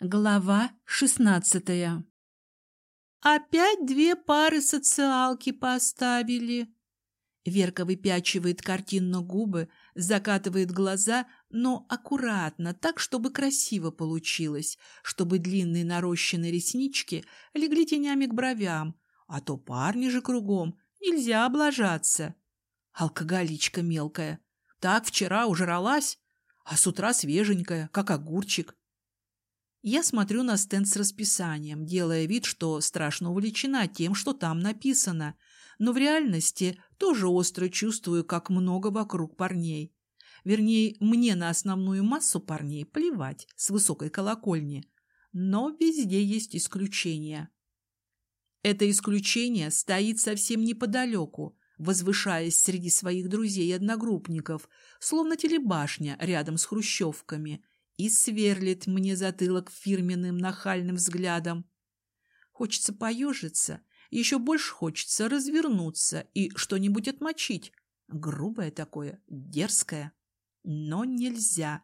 Глава шестнадцатая «Опять две пары социалки поставили!» Верка выпячивает картинно губы, закатывает глаза, но аккуратно, так, чтобы красиво получилось, чтобы длинные нарощенные реснички легли тенями к бровям, а то парни же кругом, нельзя облажаться. Алкоголичка мелкая. Так вчера ужралась, а с утра свеженькая, как огурчик. Я смотрю на стенд с расписанием, делая вид, что страшно увлечена тем, что там написано, но в реальности тоже остро чувствую, как много вокруг парней. Вернее, мне на основную массу парней плевать с высокой колокольни, но везде есть исключения. Это исключение стоит совсем неподалеку, возвышаясь среди своих друзей и одногруппников, словно телебашня рядом с хрущевками – и сверлит мне затылок фирменным нахальным взглядом. Хочется поежиться, еще больше хочется развернуться и что-нибудь отмочить. Грубое такое, дерзкое. Но нельзя.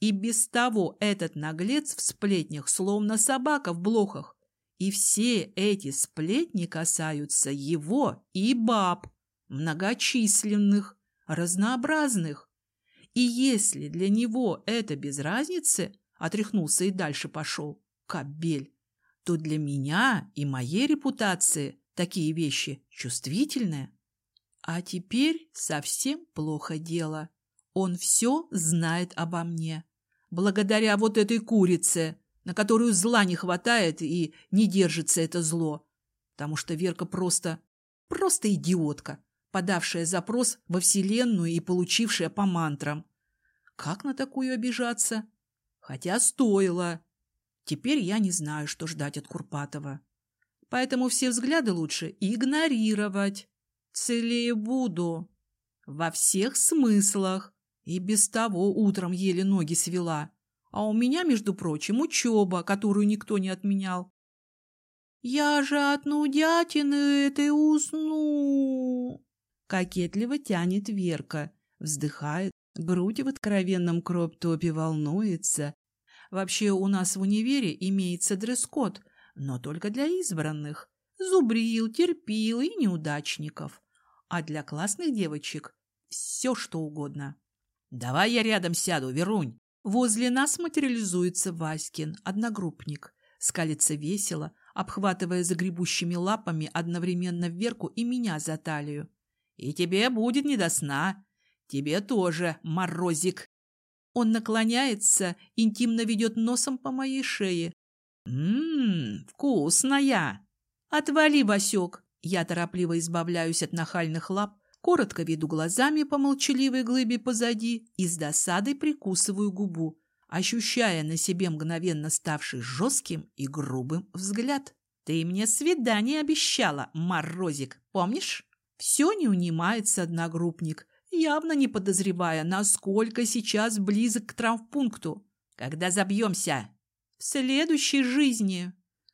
И без того этот наглец в сплетнях, словно собака в блохах. И все эти сплетни касаются его и баб, многочисленных, разнообразных. И если для него это без разницы, отряхнулся и дальше пошел, кабель, то для меня и моей репутации такие вещи чувствительные. А теперь совсем плохо дело. Он все знает обо мне. Благодаря вот этой курице, на которую зла не хватает и не держится это зло. Потому что Верка просто, просто идиотка подавшая запрос во Вселенную и получившая по мантрам. Как на такую обижаться? Хотя стоило. Теперь я не знаю, что ждать от Курпатова. Поэтому все взгляды лучше игнорировать. Целее буду. Во всех смыслах. И без того утром еле ноги свела. А у меня, между прочим, учеба, которую никто не отменял. «Я же от нудятины этой усну!» Кокетливо тянет Верка, вздыхает, грудь в откровенном кроп-топе волнуется. Вообще у нас в универе имеется дресс-код, но только для избранных. Зубрил, терпил и неудачников. А для классных девочек все что угодно. «Давай я рядом сяду, Верунь!» Возле нас материализуется Васькин, одногруппник. Скалится весело, обхватывая загребущими лапами одновременно Верку и меня за талию. И тебе будет не до сна. Тебе тоже, морозик. Он наклоняется, интимно ведет носом по моей шее. Ммм, вкусная. Отвали, Васек. Я торопливо избавляюсь от нахальных лап, коротко веду глазами по молчаливой глыбе позади и с досадой прикусываю губу, ощущая на себе мгновенно ставший жестким и грубым взгляд. «Ты мне свидание обещала, морозик, помнишь?» Все не унимается одногруппник, явно не подозревая, насколько сейчас близок к травмпункту. Когда забьемся? В следующей жизни.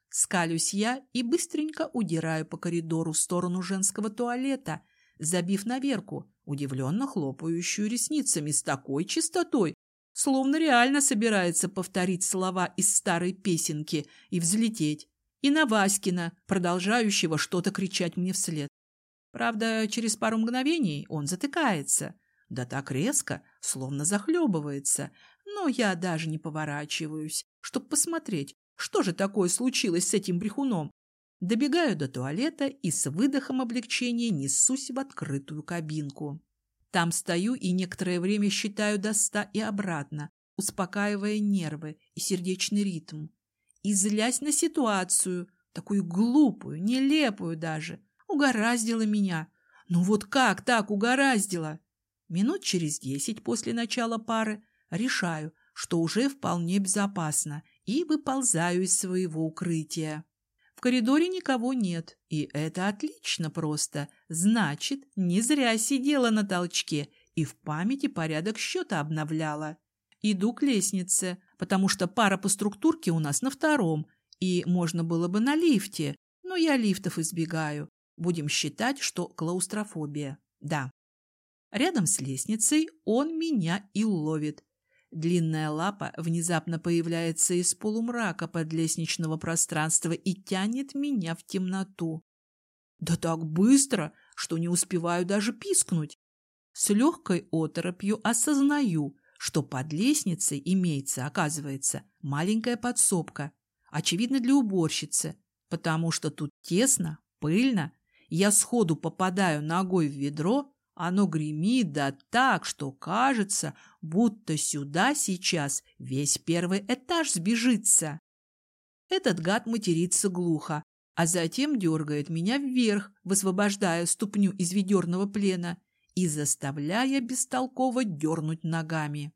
Скалюсь я и быстренько удираю по коридору в сторону женского туалета, забив наверку, удивленно хлопающую ресницами с такой чистотой, словно реально собирается повторить слова из старой песенки и взлететь. И на Васькина, продолжающего что-то кричать мне вслед. Правда, через пару мгновений он затыкается. Да так резко, словно захлебывается. Но я даже не поворачиваюсь, чтобы посмотреть, что же такое случилось с этим брехуном. Добегаю до туалета и с выдохом облегчения несусь в открытую кабинку. Там стою и некоторое время считаю до ста и обратно, успокаивая нервы и сердечный ритм. И злясь на ситуацию, такую глупую, нелепую даже, Угораздило меня. Ну вот как так угораздило? Минут через десять после начала пары решаю, что уже вполне безопасно, и выползаю из своего укрытия. В коридоре никого нет, и это отлично просто. Значит, не зря сидела на толчке и в памяти порядок счета обновляла. Иду к лестнице, потому что пара по структурке у нас на втором, и можно было бы на лифте, но я лифтов избегаю. Будем считать, что клаустрофобия. Да. Рядом с лестницей он меня и ловит. Длинная лапа внезапно появляется из полумрака подлестничного пространства и тянет меня в темноту. Да так быстро, что не успеваю даже пискнуть. С легкой оторопью осознаю, что под лестницей имеется, оказывается, маленькая подсобка, очевидно для уборщицы, потому что тут тесно, пыльно, я сходу попадаю ногой в ведро, оно гремит да так, что кажется, будто сюда сейчас весь первый этаж сбежится. Этот гад матерится глухо, а затем дергает меня вверх, высвобождая ступню из ведерного плена и заставляя бестолково дернуть ногами.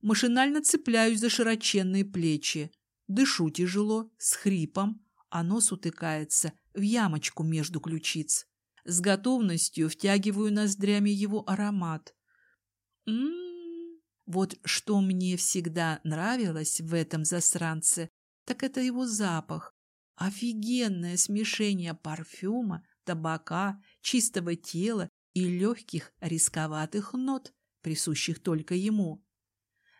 Машинально цепляюсь за широченные плечи, дышу тяжело, с хрипом, а нос утыкается в ямочку между ключиц. С готовностью втягиваю ноздрями его аромат. М-м-м. Вот что мне всегда нравилось в этом засранце, так это его запах. Офигенное смешение парфюма, табака, чистого тела и легких рисковатых нот, присущих только ему.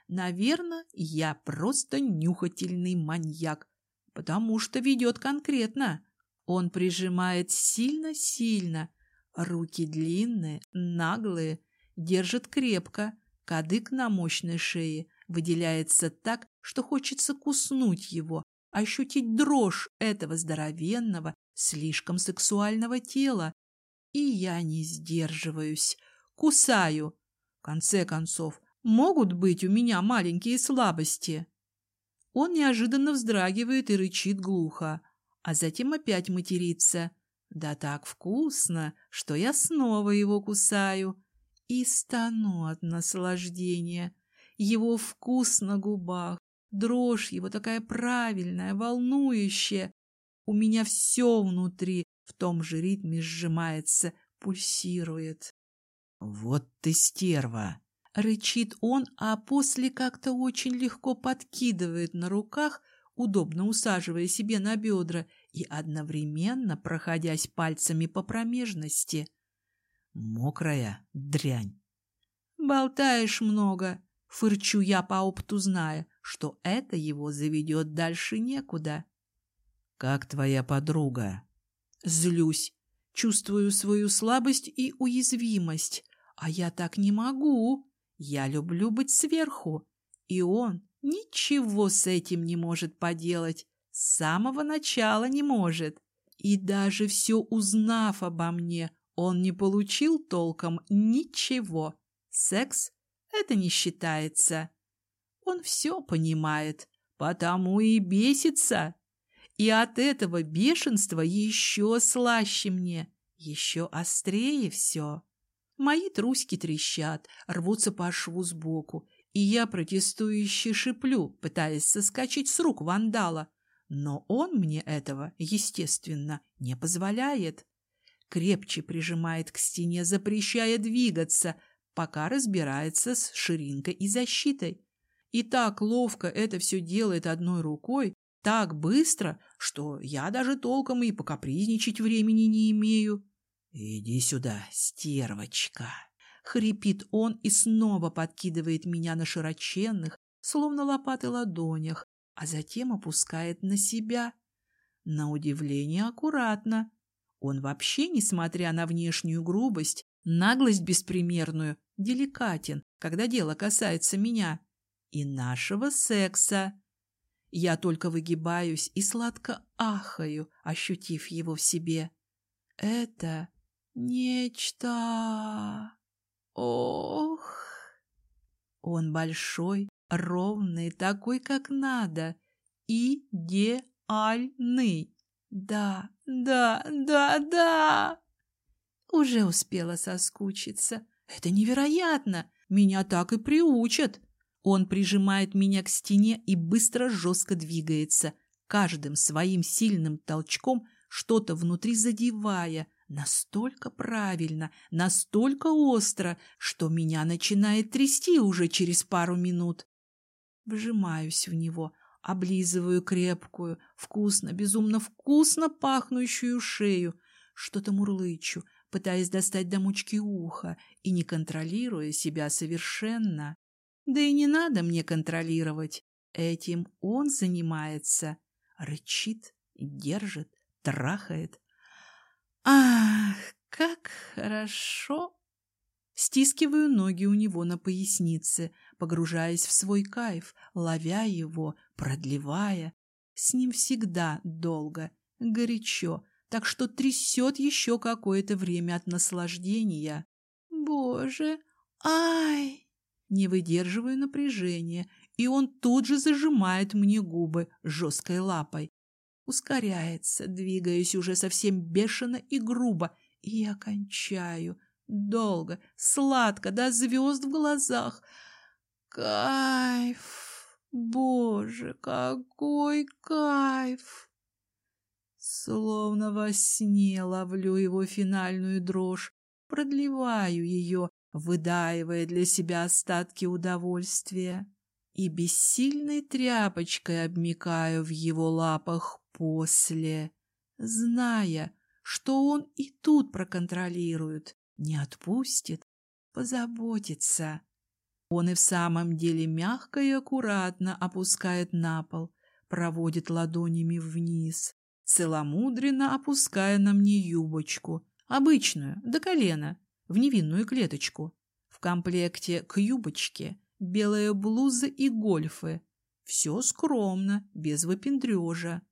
Наверное, я просто нюхательный маньяк, потому что ведет конкретно. Он прижимает сильно-сильно, руки длинные, наглые, держит крепко, кадык на мощной шее выделяется так, что хочется куснуть его, ощутить дрожь этого здоровенного, слишком сексуального тела. И я не сдерживаюсь, кусаю. В конце концов, могут быть у меня маленькие слабости. Он неожиданно вздрагивает и рычит глухо а затем опять материться. Да так вкусно, что я снова его кусаю и стану от наслаждения. Его вкус на губах, дрожь его такая правильная, волнующая. У меня все внутри в том же ритме сжимается, пульсирует. «Вот ты стерва!» — рычит он, а после как-то очень легко подкидывает на руках удобно усаживая себе на бедра и одновременно проходясь пальцами по промежности. Мокрая дрянь. «Болтаешь много», — фырчу я по опыту, зная, что это его заведет дальше некуда. «Как твоя подруга?» Злюсь, чувствую свою слабость и уязвимость, а я так не могу. Я люблю быть сверху, и он ничего с этим не может поделать. С самого начала не может. И даже все узнав обо мне, он не получил толком ничего. Секс — это не считается. Он все понимает, потому и бесится. И от этого бешенства еще слаще мне, еще острее все. Мои труськи трещат, рвутся по шву сбоку, и я протестующе шиплю, пытаясь соскочить с рук вандала. Но он мне этого, естественно, не позволяет. Крепче прижимает к стене, запрещая двигаться, пока разбирается с ширинкой и защитой. И так ловко это все делает одной рукой, так быстро, что я даже толком и покапризничать времени не имею. «Иди сюда, стервочка!» Хрипит он и снова подкидывает меня на широченных, словно лопаты ладонях, а затем опускает на себя. На удивление аккуратно. Он вообще, несмотря на внешнюю грубость, наглость беспримерную, деликатен, когда дело касается меня и нашего секса. Я только выгибаюсь и сладко ахаю, ощутив его в себе. Это нечто... Ох! Он большой, ровный, такой, как надо. Идеальный. Да, да, да, да. Уже успела соскучиться. Это невероятно. Меня так и приучат. Он прижимает меня к стене и быстро жестко двигается, каждым своим сильным толчком что-то внутри задевая, Настолько правильно, настолько остро, что меня начинает трясти уже через пару минут. Вжимаюсь в него, облизываю крепкую, вкусно, безумно вкусно пахнущую шею, что-то мурлычу, пытаясь достать до мучки уха и не контролируя себя совершенно. Да и не надо мне контролировать. Этим он занимается. Рычит, держит, трахает. Ах, как хорошо! Стискиваю ноги у него на пояснице, погружаясь в свой кайф, ловя его, продлевая. С ним всегда долго, горячо, так что трясет еще какое-то время от наслаждения. Боже, ай! Не выдерживаю напряжения, и он тут же зажимает мне губы жесткой лапой. Ускоряется, двигаясь уже совсем бешено и грубо, и я кончаю. Долго, сладко, до звезд в глазах. Кайф! Боже, какой кайф! Словно во сне ловлю его финальную дрожь, продлеваю ее, выдаивая для себя остатки удовольствия, и бессильной тряпочкой обмикаю в его лапах после, зная, что он и тут проконтролирует, не отпустит, позаботится. Он и в самом деле мягко и аккуратно опускает на пол, проводит ладонями вниз, целомудренно опуская на мне юбочку, обычную, до колена, в невинную клеточку. В комплекте к юбочке белая блуза и гольфы. Все скромно, без выпендрежа.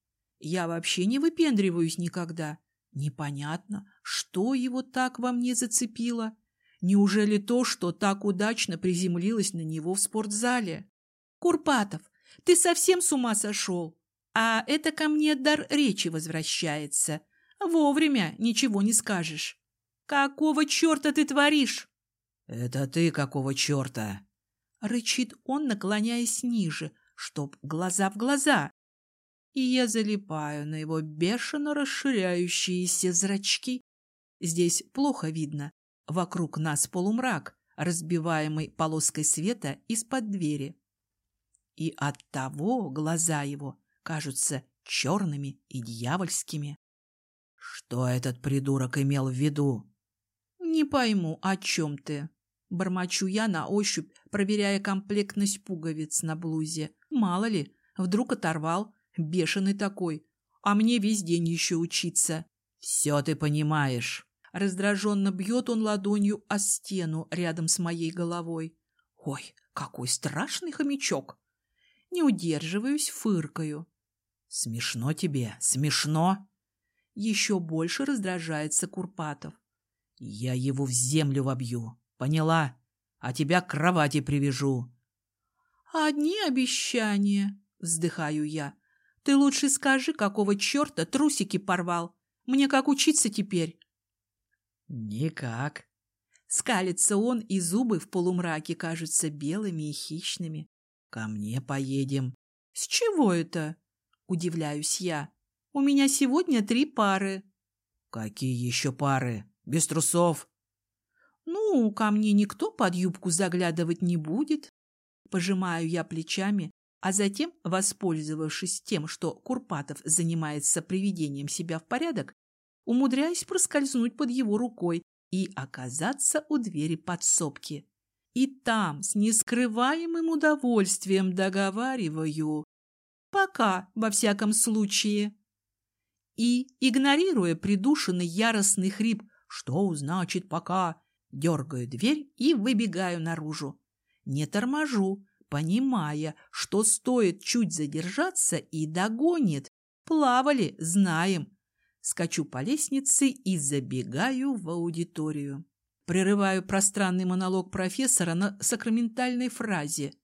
Я вообще не выпендриваюсь никогда. Непонятно, что его так во мне зацепило. Неужели то, что так удачно приземлилось на него в спортзале? Курпатов, ты совсем с ума сошел? А это ко мне дар речи возвращается. Вовремя ничего не скажешь. «Какого черта ты творишь?» «Это ты какого черта?» Рычит он, наклоняясь ниже, чтоб глаза в глаза. И я залипаю на его бешено расширяющиеся зрачки. Здесь плохо видно. Вокруг нас полумрак, разбиваемый полоской света из-под двери. И оттого глаза его кажутся черными и дьявольскими. Что этот придурок имел в виду? «Не пойму, о чем ты?» Бормочу я на ощупь, проверяя комплектность пуговиц на блузе. Мало ли, вдруг оторвал, бешеный такой. А мне весь день еще учиться. «Все ты понимаешь». Раздраженно бьет он ладонью о стену рядом с моей головой. «Ой, какой страшный хомячок!» Не удерживаюсь, фыркаю. «Смешно тебе, смешно?» Еще больше раздражается Курпатов. Я его в землю вобью, поняла? А тебя к кровати привяжу. Одни обещания, вздыхаю я. Ты лучше скажи, какого черта трусики порвал. Мне как учиться теперь? Никак. Скалится он, и зубы в полумраке кажутся белыми и хищными. Ко мне поедем. С чего это? Удивляюсь я. У меня сегодня три пары. Какие еще пары? Без трусов. Ну, ко мне никто под юбку заглядывать не будет. Пожимаю я плечами, а затем, воспользовавшись тем, что Курпатов занимается приведением себя в порядок, умудряюсь проскользнуть под его рукой и оказаться у двери подсобки. И там с нескрываемым удовольствием договариваю. Пока, во всяком случае. И, игнорируя придушенный яростный хрип что значит пока? Дергаю дверь и выбегаю наружу. Не торможу, понимая, что стоит чуть задержаться и догонит. Плавали, знаем. Скачу по лестнице и забегаю в аудиторию. Прерываю пространный монолог профессора на сакраментальной фразе.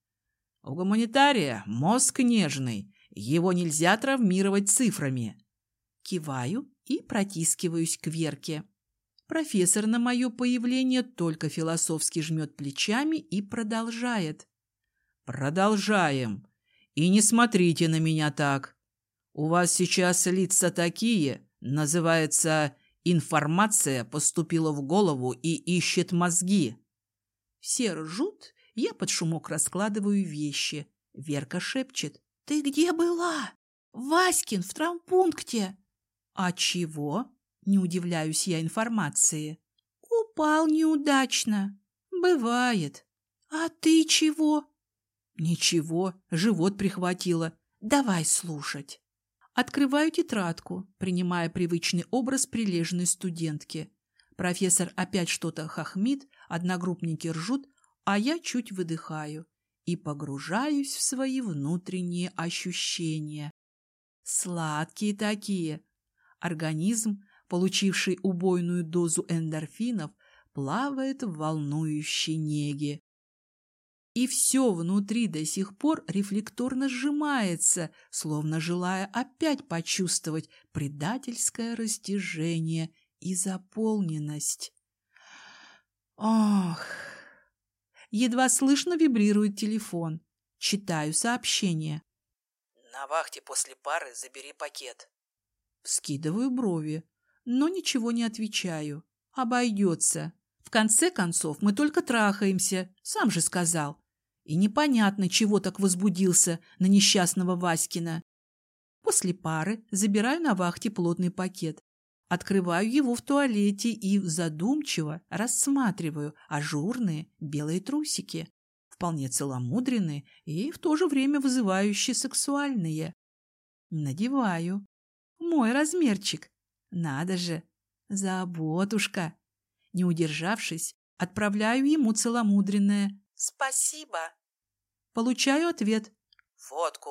У гуманитария мозг нежный, его нельзя травмировать цифрами. Киваю и протискиваюсь к Верке. Профессор на мое появление только философски жмет плечами и продолжает. «Продолжаем. И не смотрите на меня так. У вас сейчас лица такие, называется «информация поступила в голову и ищет мозги». Все ржут, я под шумок раскладываю вещи. Верка шепчет. «Ты где была?» «Васькин в травмпункте». «А чего?» Не удивляюсь я информации. Упал неудачно. Бывает. А ты чего? Ничего, живот прихватило. Давай слушать. Открываю тетрадку, принимая привычный образ прилежной студентки. Профессор опять что-то хохмит, одногруппники ржут, а я чуть выдыхаю и погружаюсь в свои внутренние ощущения. Сладкие такие. Организм, получивший убойную дозу эндорфинов, плавает в волнующей неге. И все внутри до сих пор рефлекторно сжимается, словно желая опять почувствовать предательское растяжение и заполненность. Ох! Едва слышно вибрирует телефон. Читаю сообщение. На вахте после пары забери пакет. Скидываю брови, но ничего не отвечаю. Обойдется. В конце концов, мы только трахаемся, сам же сказал. И непонятно, чего так возбудился на несчастного Васькина. После пары забираю на вахте плотный пакет. Открываю его в туалете и задумчиво рассматриваю ажурные белые трусики, вполне целомудренные и в то же время вызывающие сексуальные. Надеваю. Мой размерчик. Надо же. Заботушка. Не удержавшись, отправляю ему целомудренное «Спасибо». Получаю ответ. «Фотку».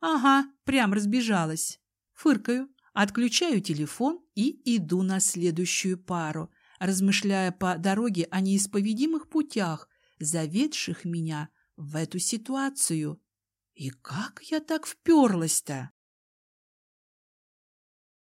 Ага, прям разбежалась. Фыркаю, отключаю телефон и иду на следующую пару, размышляя по дороге о неисповедимых путях, заведших меня в эту ситуацию. И как я так вперлась-то?